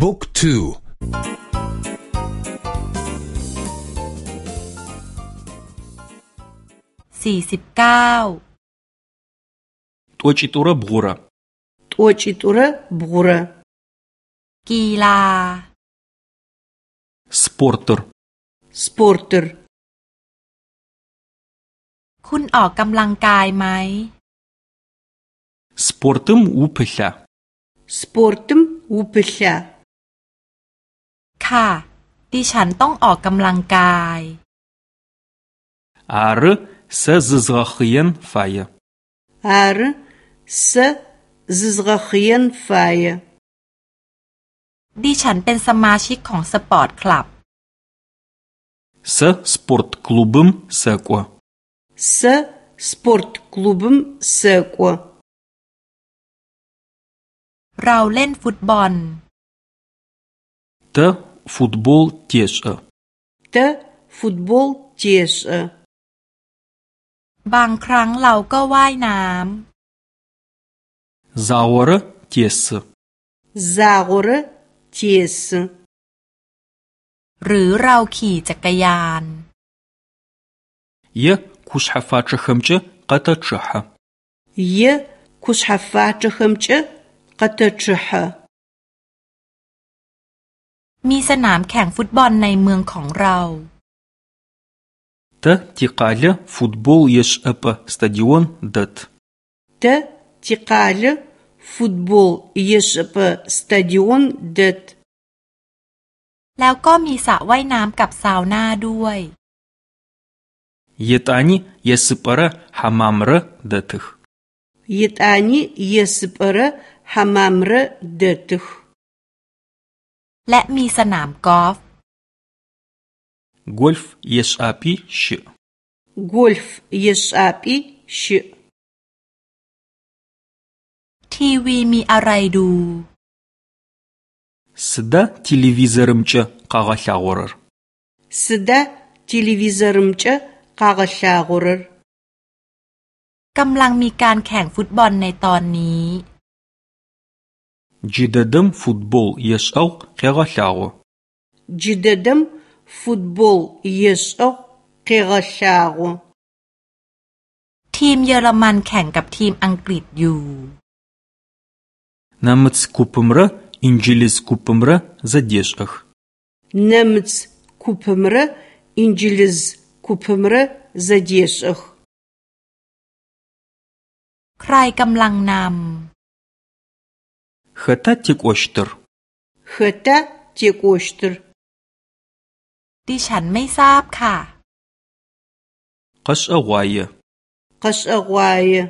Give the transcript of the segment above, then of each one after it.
book twoสี่สิบเก้าтӀокӀитӀурэ бгъурэ тӀокӀитӀурэ бгъурэ กีฬาспортыр спортыр คุณออกกำลังกายไหมสปอร์ตมอุปลาสปอร์ตมอุปลา ค่ะ ดิฉันต้องออกกำลังกายอาร์เซซซกเฮียนไฟอาร์เซซซกเฮียนไฟดิฉันเป็นสมาชิกของสปอร์ตคลับเซสปอร์ตคลับมเซกวเซสปอร์ตคลับมเซกวเราเล่นฟุตบอลเ ตฟุตบอลเทชเตฟุตบอลเทชบางครั้งเราก็ว่ายน้ำ z a o r t e s z a o r t e s หรือเราขี่จักรยาน е кушъхьэфачъэхэмкӏэ къэтэчъыхьэ е кушъхьэфачъэхэмкӏэ къэтэчъыхьэ มีสนามแข่งฟุตบอลในเมืองของเราตะติกาลฟุตบอลเยชอปสตดิออนดัตตะติกาลฟุตบอลเยชอปสตดิออนดัตแล้วก็มีสระว่ายน้ำกับซาวน่าด้วยเยตานิเยสปะระฮามามระดัตึเยตานิเยสปะระฮามามระดัตึ และมีสนามกอล์ฟ Гольф ешӏапӏи щыӏ. Гольф ешӏапӏи щыӏ. ทีวีมีอะไรดู Сыда телевизорымкӏэ къэгъэлъагъорэр? Сыда телевизорымкӏэ къэгъэлъагъорэр? กำลังมีการแข่งฟุตบอลในตอนนี้ Джыдэдэм футбол ешӏэгъу къегъэлъагъо. Джыдэдэм футбол ешӏэгъу къегъэлъагъо. ทีมเยอรมันแข่งกับทีมอังกฤษอยู่ Намыц купымрэ инджылыз купымрэ зэдешӏэх. Нэмыц купымрэ инджылыз купымрэ зэдешӏэх. ใครกำลังนำ Хэта текӏощтыр? Хэта текӏощтыр? ดิฉันไม่ทราบค่ะ Къэшӏэгъуае. Къэшӏэгъуае.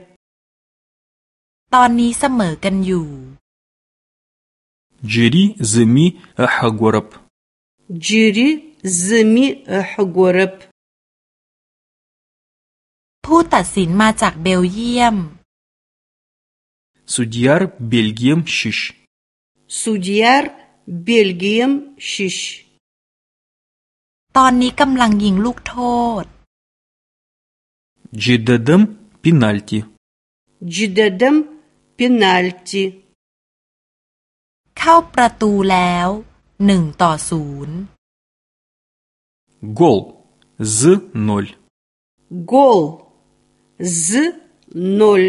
ตอนนี้เสมอกันอยู่ Джыри зыми ыхьыгорэп. Джыри зыми ыхьыгорэп. ผู้ตัดสินมาจากเบลเยียม Судьяр Бельгием щыщ. Судьяр Бельгием щыщ. ตอนนี้กำลังยิงลูกโทษ Джидэдэм пенальти. Джидэдэм пенальти. เข้าประตูแล้วหนึ่งต่อศูนย์ Гол. З ноль. Гол. З ноль.